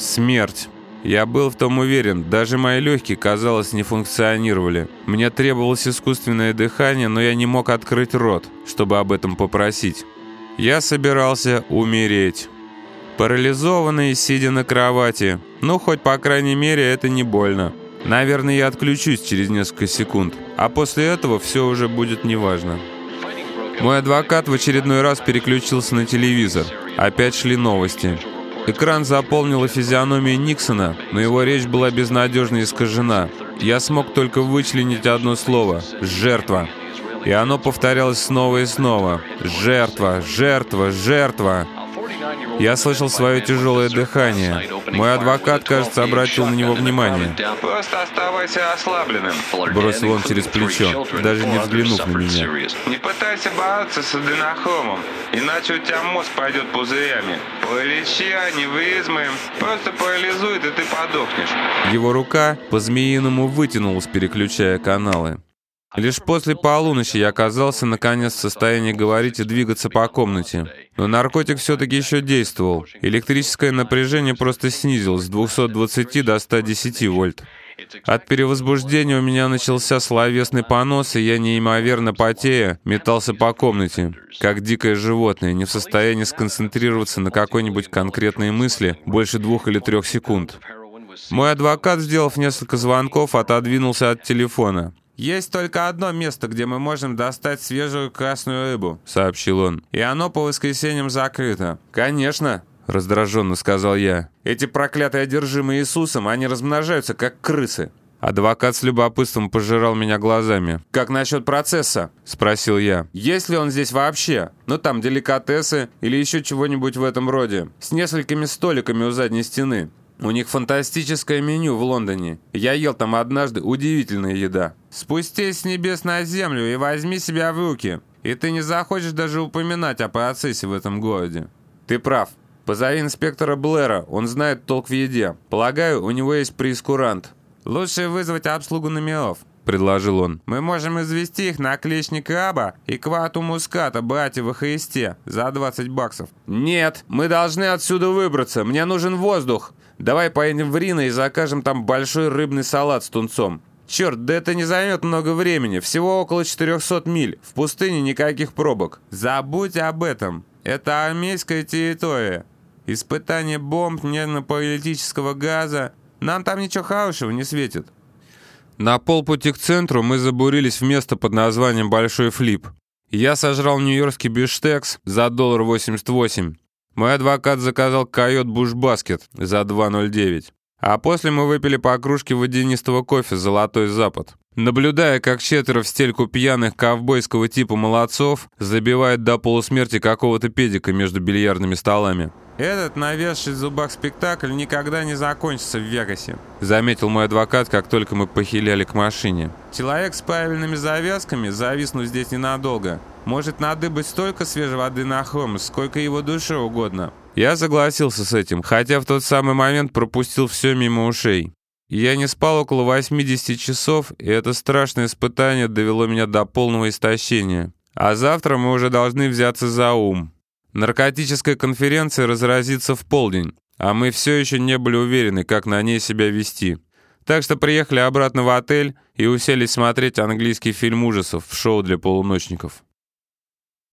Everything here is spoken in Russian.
Смерть. Я был в том уверен, даже мои легкие, казалось, не функционировали. Мне требовалось искусственное дыхание, но я не мог открыть рот, чтобы об этом попросить. Я собирался умереть. Парализованный, сидя на кровати. Ну, хоть по крайней мере, это не больно. Наверное, я отключусь через несколько секунд, а после этого все уже будет неважно. Мой адвокат в очередной раз переключился на телевизор. Опять шли новости. Экран заполнила физиономия Никсона, но его речь была безнадежно искажена. Я смог только вычленить одно слово – «жертва». И оно повторялось снова и снова. «Жертва, жертва, жертва». Я слышал свое тяжелое дыхание. Мой адвокат, кажется, обратил на него внимание. Просто оставайся ослабленным. Бросил он через плечо, даже не взглянув на меня. Не пытайся бороться с аденохромом, иначе у тебя мозг пойдет пузырями. Полечи аневризмы, просто парализует, и ты подохнешь. Его рука по-змеиному вытянулась, переключая каналы. Лишь после полуночи я оказался наконец в состоянии говорить и двигаться по комнате. Но наркотик все-таки еще действовал. Электрическое напряжение просто снизилось с 220 до 110 вольт. От перевозбуждения у меня начался словесный понос, и я неимоверно потея метался по комнате, как дикое животное, не в состоянии сконцентрироваться на какой-нибудь конкретной мысли больше двух или трех секунд. Мой адвокат, сделав несколько звонков, отодвинулся от телефона. «Есть только одно место, где мы можем достать свежую красную рыбу», — сообщил он. «И оно по воскресеньям закрыто». «Конечно», — раздраженно сказал я. «Эти проклятые одержимые Иисусом, они размножаются, как крысы». Адвокат с любопытством пожирал меня глазами. «Как насчет процесса?» – спросил я. «Есть ли он здесь вообще? Ну там деликатесы или еще чего-нибудь в этом роде. С несколькими столиками у задней стены. У них фантастическое меню в Лондоне. Я ел там однажды удивительная еда. Спустись с небес на землю и возьми себя в руки. И ты не захочешь даже упоминать о процессе в этом городе. Ты прав. Позови инспектора Блэра, он знает толк в еде. Полагаю, у него есть прескурант. Лучше вызвать обслугу номеров. — предложил он. «Мы можем извести их на клешни краба и квату муската, братья во Христе, за 20 баксов». «Нет, мы должны отсюда выбраться, мне нужен воздух. Давай поедем в Рино и закажем там большой рыбный салат с тунцом. Черт, да это не займет много времени, всего около 400 миль. В пустыне никаких пробок. Забудь об этом. Это армейская территория. Испытание бомб, нервно-паралитического газа. Нам там ничего хорошего не светит. На полпути к центру мы забурились в место под названием Большой Флип. Я сожрал нью-йоркский биштекс за доллар 88. Мой адвокат заказал койот бушбаскет за 2,09. А после мы выпили по кружке водянистого кофе «Золотой Запад». Наблюдая, как четверо в стельку пьяных ковбойского типа молодцов забивает до полусмерти какого-то педика между бильярдными столами. «Этот навесший зубах спектакль никогда не закончится в Вегасе», заметил мой адвокат, как только мы похиляли к машине. «Человек с правильными завязками, зависнув здесь ненадолго, может надыбать столько свежей воды на хром, сколько его душе угодно». Я согласился с этим, хотя в тот самый момент пропустил все мимо ушей. Я не спал около 80 часов, и это страшное испытание довело меня до полного истощения. А завтра мы уже должны взяться за ум. Наркотическая конференция разразится в полдень, а мы все еще не были уверены, как на ней себя вести. Так что приехали обратно в отель и уселись смотреть английский фильм ужасов в шоу для полуночников.